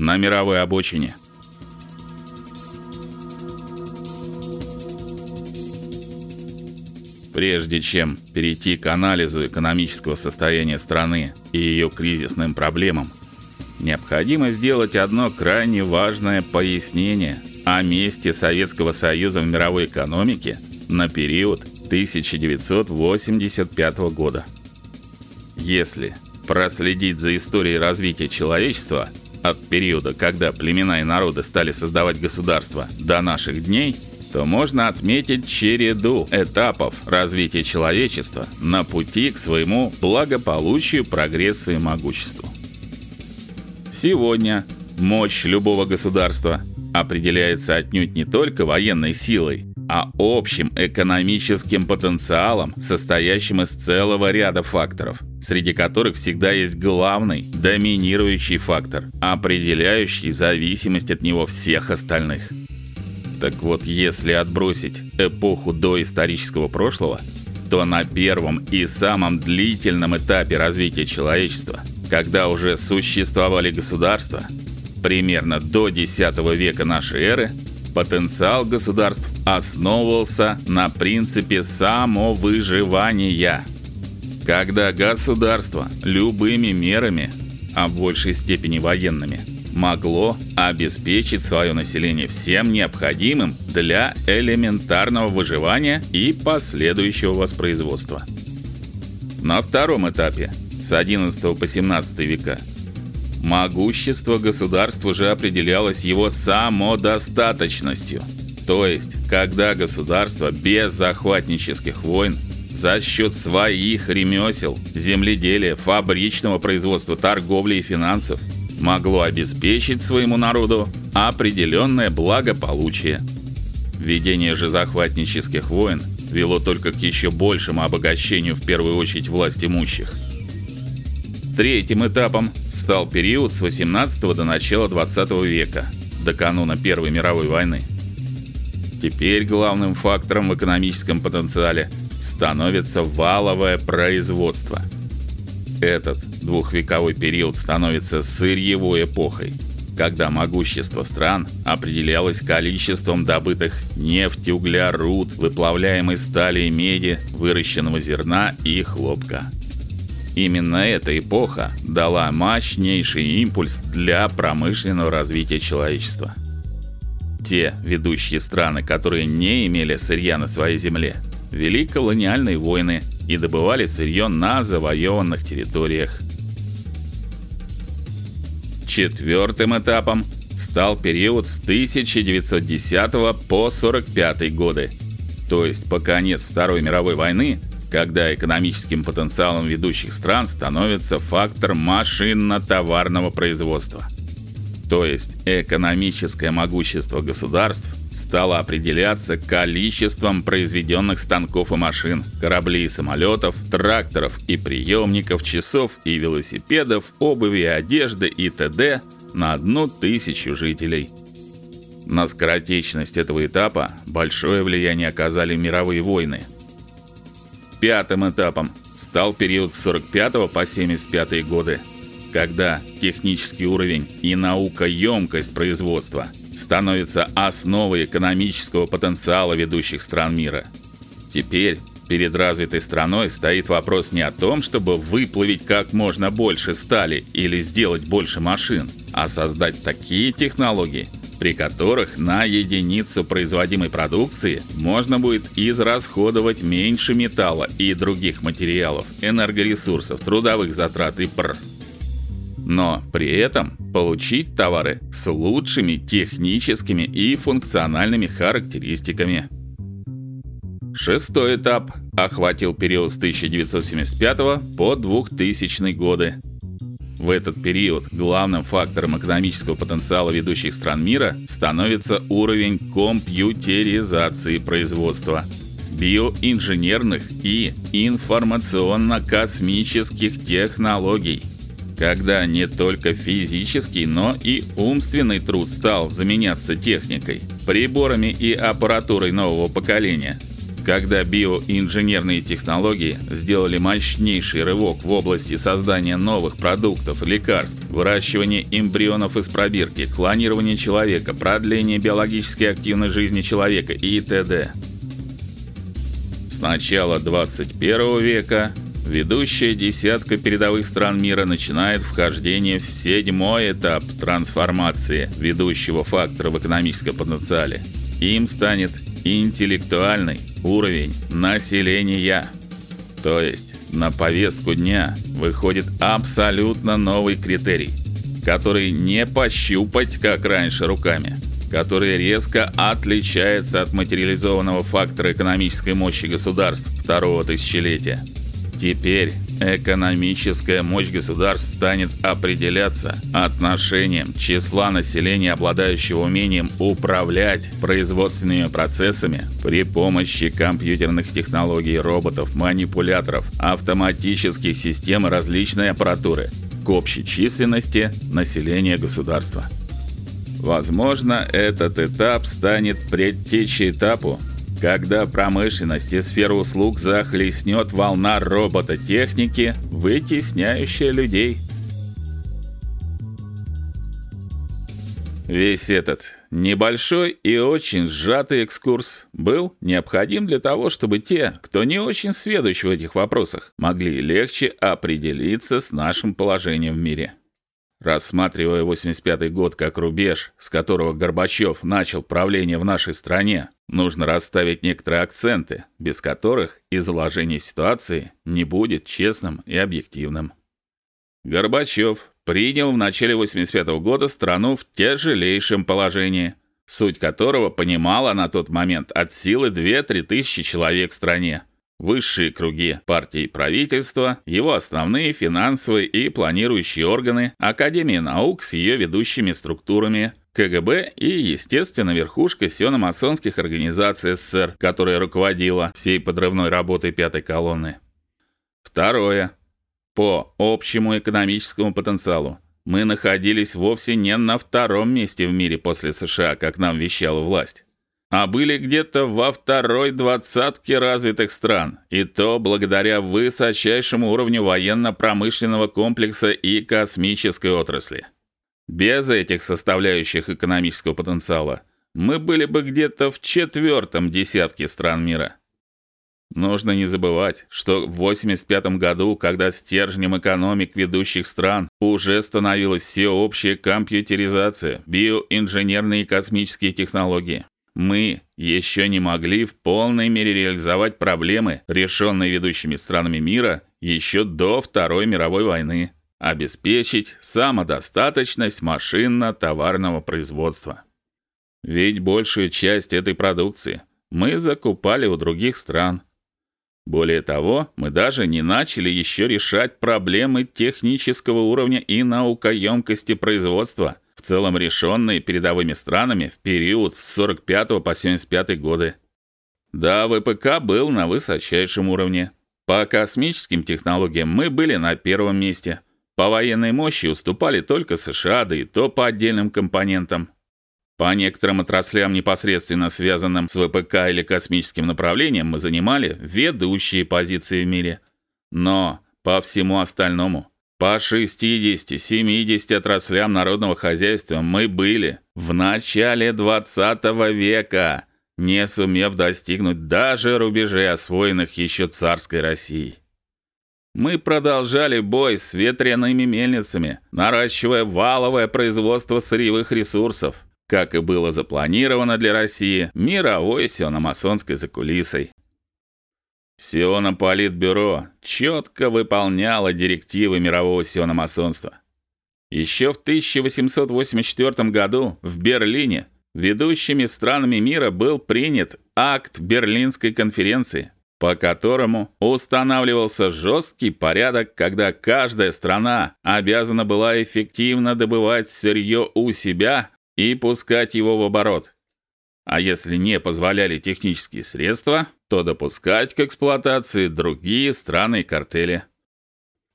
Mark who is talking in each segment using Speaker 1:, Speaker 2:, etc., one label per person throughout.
Speaker 1: на мировой обочине. Прежде чем перейти к анализу экономического состояния страны и ее кризисным проблемам, необходимо сделать одно крайне важное пояснение о месте Советского Союза в мировой экономике на период 1985 года. Если проследить за историей развития человечества от периода, когда племена и народы стали создавать государства, до наших дней, то можно отметить череду этапов развития человечества на пути к своему благополучию, прогрессу и могуществу. Сегодня мощь любого государства определяется отнюдь не только военной силой, а общим экономическим потенциалом, состоящим из целого ряда факторов, среди которых всегда есть главный, доминирующий фактор, определяющий зависимость от него всех остальных. Так вот, если отбросить эпоху до исторического прошлого, то на первом и самом длительном этапе развития человечества, когда уже существовали государства, примерно до X века нашей эры, потенциал государств основывался на принципе самовыживания. Когда государство любыми мерами, а в большей степени военными, могло обеспечить свое население всем необходимым для элементарного выживания и последующего воспроизводства. На втором этапе с XI по XVII века Могущество государства же определялось его самодостаточностью. То есть, когда государство без захватнических войн за счет своих ремесел, земледелия, фабричного производства, торговли и финансов могло обеспечить своему народу определенное благополучие. Ведение же захватнических войн вело только к еще большему обогащению в первую очередь власть имущих. Третьим этапом стал период с 18 до начала 20 века, до кануна Первой мировой войны. Теперь главным фактором в экономическом потенциале становится валовое производство. Этот двухвековой период становится сырьевой эпохой, когда могущество стран определялось количеством добытых нефти, угля, руд, выплавляемой стали и меди, выращенного зерна и хлопка. Именно эта эпоха дала мощнейший импульс для промышленного развития человечества. Те ведущие страны, которые не имели сырья на своей земле, вели колониальные войны и добывали сырье на завоеванных территориях. Четвертым этапом стал период с 1910 по 45 годы, то есть по конец Второй мировой войны, когда экономическим потенциалом ведущих стран становится фактор машинно-товарного производства. То есть экономическое могущество государств стало определяться количеством произведенных станков и машин, кораблей и самолетов, тракторов и приемников, часов и велосипедов, обуви и одежды и т.д. на одну тысячу жителей. На скоротечность этого этапа большое влияние оказали мировые войны – Пятым этапом стал период с 45 по 75 годы, когда технический уровень и наукоемкость производства становятся основой экономического потенциала ведущих стран мира. Теперь перед развитой страной стоит вопрос не о том, чтобы выплавить как можно больше стали или сделать больше машин, а создать такие технологии, при которых на единицу производимой продукции можно будет израсходовать меньше металла и других материалов, энергоресурсов, трудовых затрат и пр. Но при этом получить товары с лучшими техническими и функциональными характеристиками. Шестой этап охватил период с 1975 по 2000 годы в этот период главным фактором экономического потенциала ведущих стран мира становится уровень компьютеризации производства, биоинженерных и информационно-космических технологий. Когда не только физический, но и умственный труд стал заменяться техникой, приборами и аппаратурой нового поколения, когда биоинженерные технологии сделали мощнейший рывок в области создания новых продуктов, лекарств, выращивания эмбрионов из пробирки, клонирования человека, продления биологически активной жизни человека и т.д. С начала 21 века ведущая десятка передовых стран мира начинает вхождение в седьмой этап трансформации ведущего фактора в экономическом потенциале. Им станет интеллектуальный уровень населения. То есть на повестку дня выходит абсолютно новый критерий, который не пощупать, как раньше, руками, который резко отличается от материализованного фактора экономической мощи государств второго тысячелетия. Теперь экономическая мощь государств станет определяться отношением числа населения, обладающего умением управлять производственными процессами при помощи компьютерных технологий, роботов, манипуляторов, автоматических систем и различной аппаратуры к общей численности населения государства. Возможно, этот этап станет предтечей этапу, когда промышленность и сферу услуг захлестнет волна робототехники, вытесняющая людей. Весь этот небольшой и очень сжатый экскурс был необходим для того, чтобы те, кто не очень сведущ в этих вопросах, могли легче определиться с нашим положением в мире. Рассматривая 85 год как рубеж, с которого Горбачев начал правление в нашей стране, нужно расставить некоторые акценты, без которых изложение ситуации не будет честным и объективным. Горбачев принял в начале 85 года страну в тяжелейшем положении, суть которого понимала на тот момент от силы 2-3 тысячи человек в стране высшие круги партии и правительства, его основные финансовые и планирующие органы, Академия наук с ее ведущими структурами, КГБ и, естественно, верхушка сиономасонских организаций СССР, которая руководила всей подрывной работой пятой колонны. Второе. По общему экономическому потенциалу мы находились вовсе не на втором месте в мире после США, как нам вещала власть а были где-то во второй двадцатке развитых стран, и то благодаря высочайшему уровню военно-промышленного комплекса и космической отрасли. Без этих составляющих экономического потенциала мы были бы где-то в четвертом десятке стран мира. Нужно не забывать, что в 85 году, когда стержнем экономик ведущих стран уже становилась всеобщая компьютеризация, биоинженерные и космические технологии, мы еще не могли в полной мере реализовать проблемы, решенные ведущими странами мира еще до Второй мировой войны, обеспечить самодостаточность машинно-товарного производства. Ведь большую часть этой продукции мы закупали у других стран. Более того, мы даже не начали еще решать проблемы технического уровня и наукоемкости производства – в целом решенные передовыми странами в период с 45 по 75 годы. Да, ВПК был на высочайшем уровне. По космическим технологиям мы были на первом месте. По военной мощи уступали только США, да и то по отдельным компонентам. По некоторым отраслям, непосредственно связанным с ВПК или космическим направлением, мы занимали ведущие позиции в мире. Но по всему остальному по 60-70 отраслям народного хозяйства мы были в начале 20 века, не сумев достигнуть даже рубежей, освоенных еще царской Россией. Мы продолжали бой с ветряными мельницами, наращивая валовое производство сырьевых ресурсов, как и было запланировано для России мировой сиономасонской закулисой. Сиономолитбюро четко выполняло директивы мирового сиономасонства. Еще в 1884 году в Берлине ведущими странами мира был принят акт Берлинской конференции, по которому устанавливался жесткий порядок, когда каждая страна обязана была эффективно добывать сырье у себя и пускать его в оборот. А если не позволяли технические средства, то допускать к эксплуатации другие страны и картели.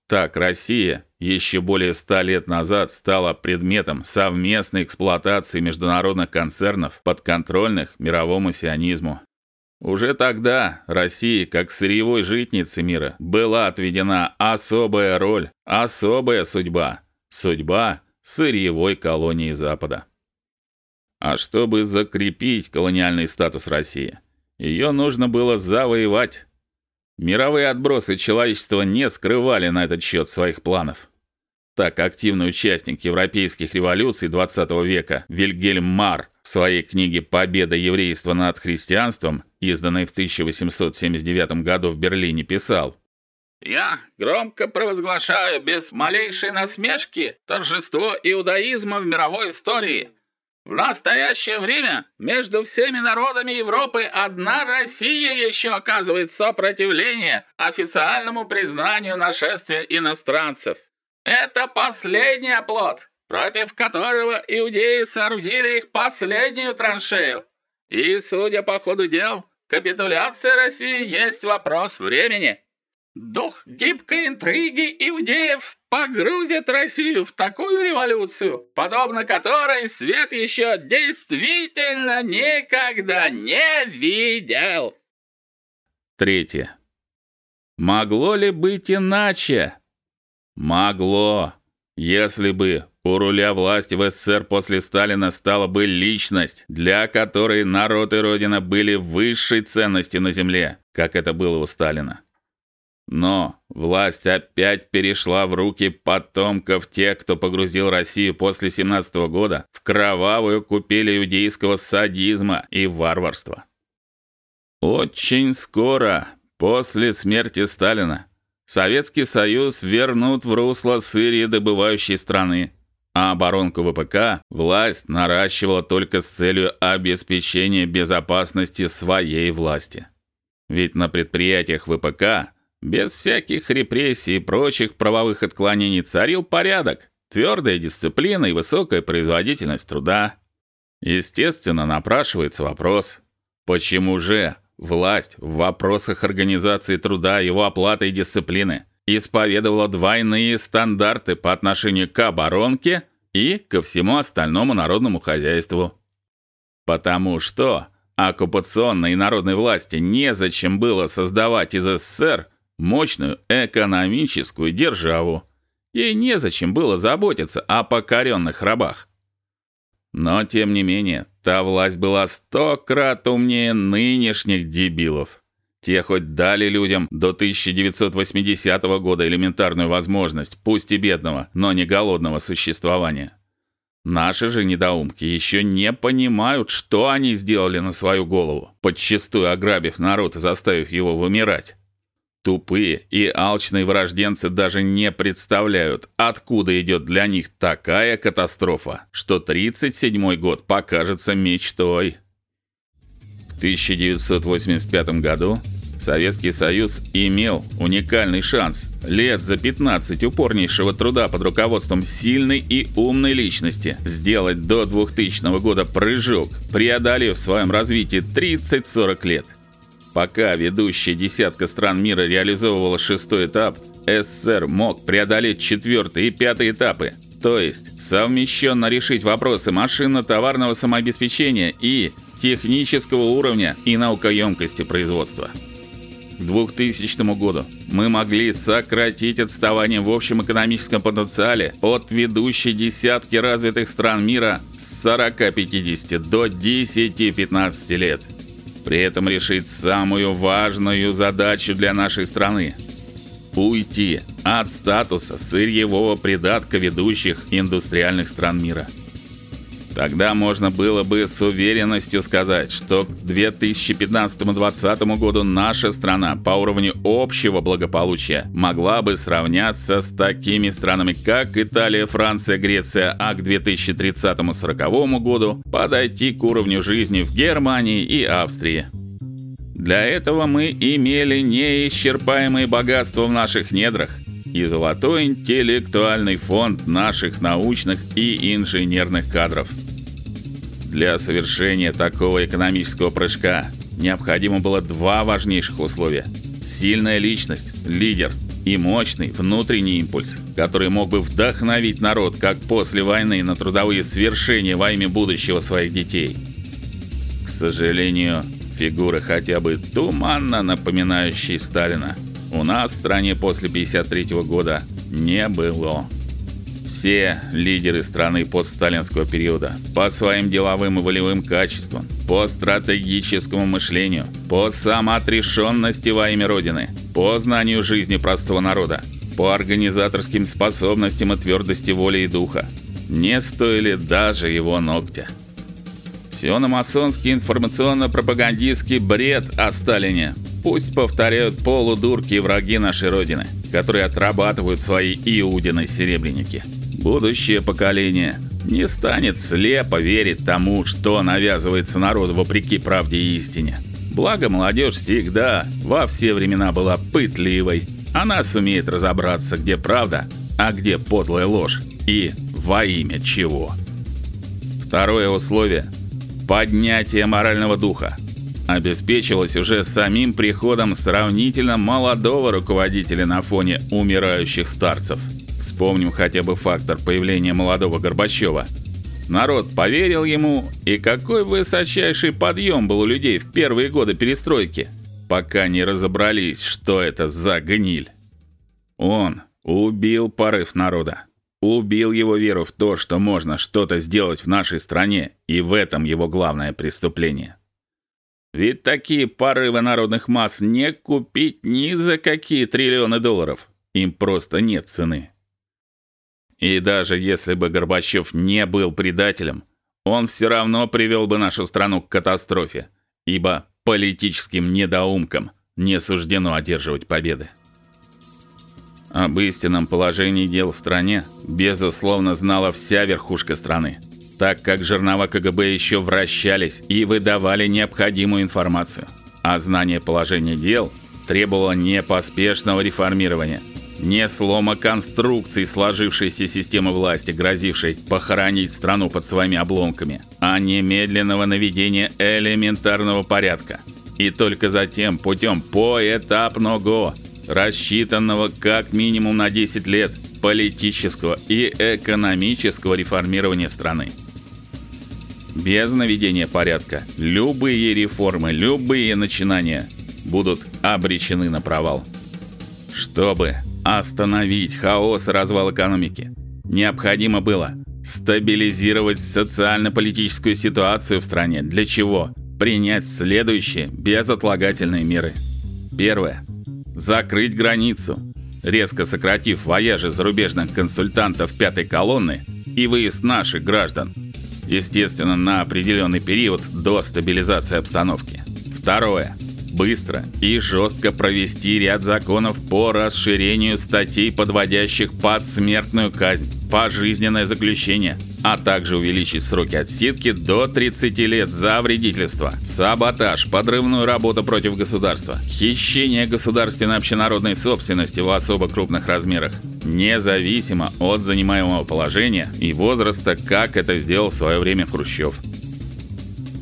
Speaker 1: Так Россия еще более ста лет назад стала предметом совместной эксплуатации международных концернов, подконтрольных мировому сионизму. Уже тогда России, как сырьевой житнице мира, была отведена особая роль, особая судьба, судьба сырьевой колонии Запада. А чтобы закрепить колониальный статус России, ее нужно было завоевать. Мировые отбросы человечества не скрывали на этот счет своих планов. Так активный участник европейских революций XX века Вильгельм Мар в своей книге Победа еврейства над христианством, изданной в 1879 году в Берлине, писал:
Speaker 2: я громко провозглашаю без малейшей насмешки торжество иудаизма в мировой истории. В настоящее время между всеми народами Европы одна Россия еще оказывает сопротивление официальному признанию нашествия иностранцев. Это последний оплот, против которого иудеи соорудили их последнюю траншею. И, судя по ходу дел, капитуляция России есть вопрос времени. Дух гибкой интриги иудеев погрузит Россию в такую революцию, подобно которой свет еще действительно никогда не видел.
Speaker 1: Третье. Могло ли быть иначе? Могло. Если бы у руля власти в СССР после Сталина стала бы личность, для которой народ и родина были высшей ценностью на земле, как это было у Сталина. Но власть опять перешла в руки потомков тех, кто погрузил Россию после 17 -го года в кровавую купель иудейского садизма и варварства. Очень скоро после смерти Сталина Советский Союз вернут в русло сырье добывающей страны, а оборонку ВПК власть наращивала только с целью обеспечения безопасности своей власти. Ведь на предприятиях ВПК без всяких репрессий и прочих правовых отклонений царил порядок, твердая дисциплина и высокая производительность труда. Естественно, напрашивается вопрос: почему же власть в вопросах организации труда, его оплаты и дисциплины исповедовала двойные стандарты по отношению к оборонке и ко всему остальному народному хозяйству? Потому что оккупационной и народной власти незачем было создавать из СССР мощную экономическую державу. Ей незачем было заботиться о покоренных рабах. Но тем не менее, та власть была сто крат умнее нынешних дебилов. Те хоть дали людям до 1980 года элементарную возможность, пусть и бедного, но не голодного существования. Наши же недоумки еще не понимают, что они сделали на свою голову, подчистую ограбив народ и заставив его вымирать. Тупые и алчные вырожденцы даже не представляют, откуда идет для них такая катастрофа, что 37-й год покажется мечтой. В 1985 году Советский Союз имел уникальный шанс лет за 15 упорнейшего труда под руководством сильной и умной личности сделать до 2000 года прыжок, преодолев в своем развитии 30-40 лет. Пока ведущая десятка стран мира реализовывала шестой этап, СССР мог преодолеть четвертый и пятый этапы, то есть совмещенно решить вопросы машинно-товарного самообеспечения и технического уровня и наукоемкости производства. К 2000 году мы могли сократить отставание в общем экономическом потенциале от ведущей десятки развитых стран мира с 40-50 до 10-15 лет при этом решить самую важную задачу для нашей страны уйти от статуса сырьевого придатка ведущих индустриальных стран мира. Тогда можно было бы с уверенностью сказать, что к 2015-2020 году наша страна по уровню общего благополучия могла бы сравняться с такими странами, как Италия, Франция, Греция, а к 2030-40 году подойти к уровню жизни в Германии и Австрии. Для этого мы имели неисчерпаемые богатства в наших недрах и золотой интеллектуальный фонд наших научных и инженерных кадров. Для совершения такого экономического прыжка необходимо было два важнейших условия: сильная личность, лидер и мощный внутренний импульс, который мог бы вдохновить народ как после войны на трудовые свершения во имя будущего своих детей. К сожалению, фигуры хотя бы туманно напоминающей Сталина, у нас в стране после 53 -го года не было. Все лидеры страны постсталинского периода по своим деловым и волевым качествам, по стратегическому мышлению, по самоотрешенности во имя родины, по знанию жизни простого народа, по организаторским способностям и твердости воли и духа не стоили даже его ногтя. Все на масонский информационно-пропагандистский бред о Сталине. Пусть повторяют полудурки и враги нашей родины, которые отрабатывают свои иудины серебряники. Будущее поколение не станет слепо верить тому, что навязывается народу вопреки правде и истине. Благо молодежь всегда, во все времена была пытливой. Она сумеет разобраться, где правда, а где подлая ложь и во имя чего. Второе условие поднятие морального духа обеспечивалось уже самим приходом сравнительно молодого руководителя на фоне умирающих старцев. Вспомним хотя бы фактор появления молодого Горбачева. Народ поверил ему, и какой высочайший подъем был у людей в первые годы перестройки, пока не разобрались, что это за гниль. Он убил порыв народа. Убил его веру в то, что можно что-то сделать в нашей стране, и в этом его главное преступление. Ведь такие порывы народных масс не купить ни за какие триллионы долларов. Им просто нет цены. И даже если бы Горбачев не был предателем, он все равно привел бы нашу страну к катастрофе, ибо политическим недоумкам не суждено одерживать победы. Об истинном положении дел в стране безусловно знала вся верхушка страны, так как жернова КГБ еще вращались и выдавали необходимую информацию. А знание положения дел требовало не поспешного реформирования, не слома конструкций сложившейся системы власти, грозившей похоронить страну под своими обломками, а немедленного наведения элементарного порядка. И только затем путем поэтапного рассчитанного как минимум на 10 лет политического и экономического реформирования страны. Без наведения порядка любые реформы, любые начинания будут обречены на провал. Чтобы остановить хаос и развал экономики, необходимо было стабилизировать социально-политическую ситуацию в стране, для чего? Принять следующие безотлагательные меры. Первое. Закрыть границу, резко сократив вояжи зарубежных консультантов пятой колонны и выезд наших граждан, естественно, на определенный период до стабилизации обстановки. Второе быстро и жестко провести ряд законов по расширению статей, подводящих под смертную казнь, пожизненное заключение, а также увеличить сроки отсидки до 30 лет за вредительство, саботаж, подрывную работу против государства, хищение государственной общенародной собственности в особо крупных размерах, независимо от занимаемого положения и возраста, как это сделал в свое время Хрущев.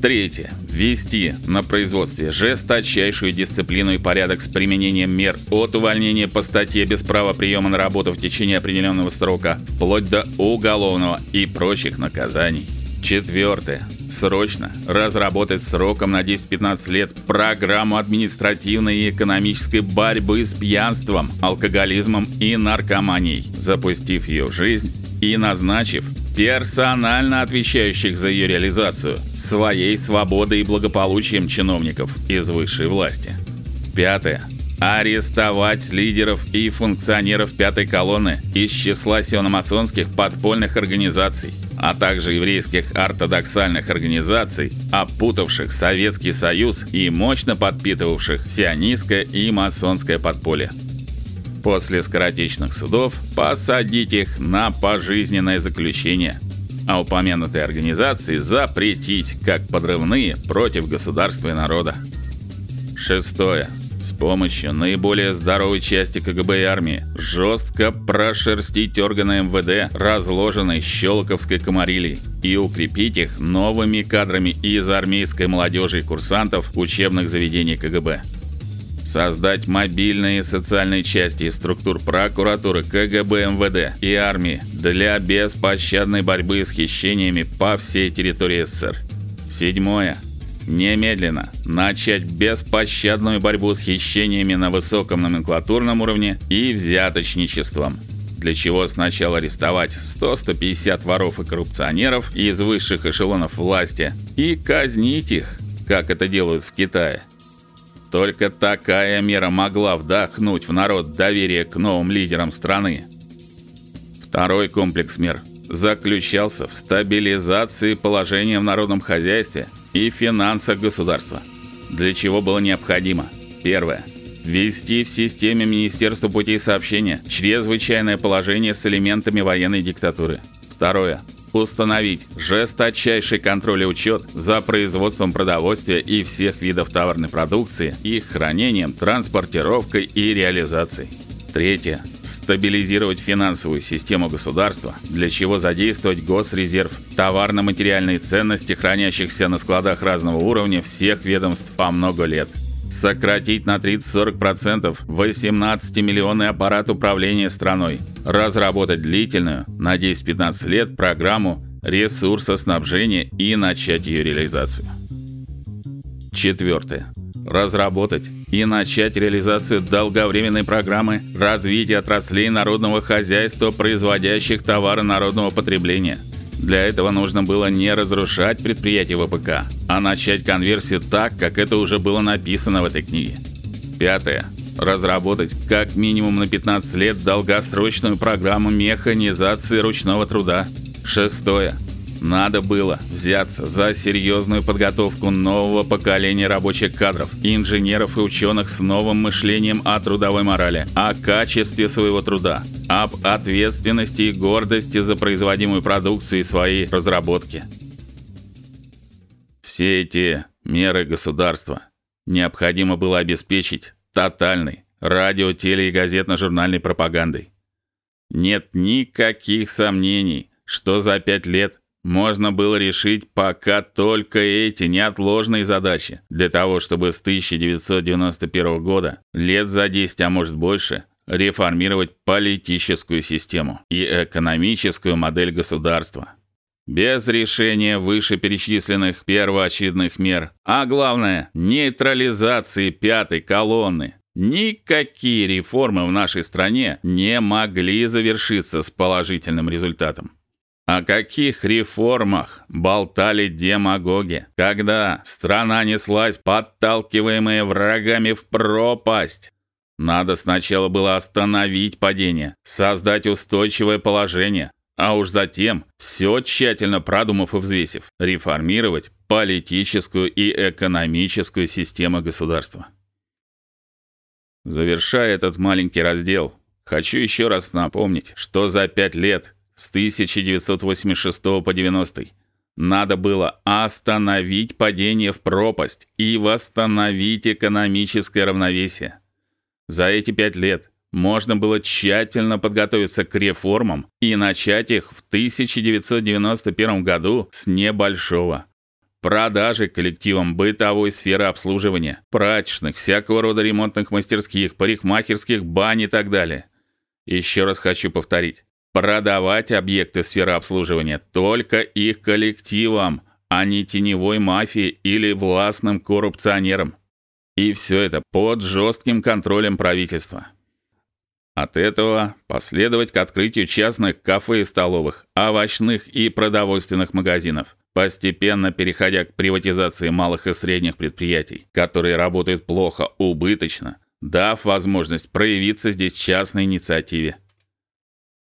Speaker 1: Третье. Ввести на производстве жесточайшую дисциплину и порядок с применением мер от увольнения по статье без права приема на работу в течение определенного срока, вплоть до уголовного и прочих наказаний. Четвертое. Срочно разработать сроком на 10-15 лет программу административной и экономической борьбы с пьянством, алкоголизмом и наркоманией, запустив ее в жизнь и назначив персонально отвечающих за ее реализацию, своей свободой и благополучием чиновников из высшей власти. Пятое. Арестовать лидеров и функционеров пятой колонны из числа сиономасонских подпольных организаций, а также еврейских ортодоксальных организаций, опутавших Советский Союз и мощно подпитывавших сионистское и масонское подполье после скоротечных судов посадить их на пожизненное заключение, а упомянутые организации запретить как подрывные против государства и народа. Шестое. С помощью наиболее здоровой части КГБ и армии жестко прошерстить органы МВД, разложенные Щелоковской комарилией, и укрепить их новыми кадрами из армейской молодежи и курсантов учебных заведений КГБ создать мобильные социальные части из структур прокуратуры, КГБ, МВД и армии для беспощадной борьбы с хищениями по всей территории СССР. Седьмое. немедленно начать беспощадную борьбу с хищениями на высоком номенклатурном уровне и взяточничеством для чего сначала арестовать 100-150 воров и коррупционеров из высших эшелонов власти и казнить их, как это делают в Китае. Только такая мера могла вдохнуть в народ доверие к новым лидерам страны. Второй комплекс мер заключался в стабилизации положения в народном хозяйстве и финансах государства, для чего было необходимо: первое ввести в системе Министерства путей сообщения чрезвычайное положение с элементами военной диктатуры. Второе установить жесточайший контроль и учет за производством продовольствия и всех видов товарной продукции, их хранением, транспортировкой и реализацией. Третье стабилизировать финансовую систему государства, для чего задействовать госрезерв, товарно-материальные ценности, хранящихся на складах разного уровня всех ведомств по много лет сократить на 30-40% 18-миллионный аппарат управления страной, разработать длительную, на 10-15 лет программу ресурсоснабжения и начать ее реализацию. Четвертое. Разработать и начать реализацию долговременной программы развития отраслей народного хозяйства, производящих товары народного потребления – для этого нужно было не разрушать предприятие ВПК, а начать конверсию так, как это уже было написано в этой книге. Пятое. Разработать как минимум на 15 лет долгосрочную программу механизации ручного труда. Шестое. Надо было взяться за серьезную подготовку нового поколения рабочих кадров, инженеров и ученых с новым мышлением о трудовой морали, о качестве своего труда, об ответственности и гордости за производимую продукцию и свои разработки. Все эти меры государства необходимо было обеспечить тотальной радио, теле и газетно-журнальной пропагандой. Нет никаких сомнений, что за пять лет можно было решить пока только эти неотложные задачи для того, чтобы с 1991 года, лет за 10, а может больше, реформировать политическую систему и экономическую модель государства. Без решения вышеперечисленных первоочередных мер, а главное нейтрализации пятой колонны, никакие реформы в нашей стране не могли завершиться с положительным результатом. О каких реформах болтали демагоги, когда страна неслась подталкиваемая врагами в пропасть? Надо сначала было остановить падение, создать устойчивое положение, а уж затем, все тщательно продумав и взвесив, реформировать политическую и экономическую систему государства. Завершая этот маленький раздел, хочу еще раз напомнить, что за пять лет с 1986 по 90 надо было остановить падение в пропасть и восстановить экономическое равновесие. За эти пять лет можно было тщательно подготовиться к реформам и начать их в 1991 году с небольшого продажи коллективам бытовой сферы обслуживания, прачечных, всякого рода ремонтных мастерских, парикмахерских, бань и так далее. Еще раз хочу повторить: продавать объекты сферы обслуживания только их коллективам, а не теневой мафии или властным коррупционерам. И все это под жестким контролем правительства. От этого последовать к открытию частных кафе и столовых, овощных и продовольственных магазинов, постепенно переходя к приватизации малых и средних предприятий, которые работают плохо, убыточно, дав возможность проявиться здесь частной инициативе.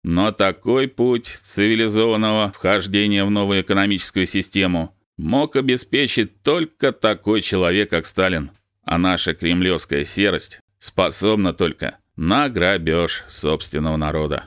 Speaker 1: Но такой путь цивилизованного вхождения в новую экономическую систему мог обеспечить только такой человек, как Сталин. А наша кремлевская серость способна только на грабеж собственного народа.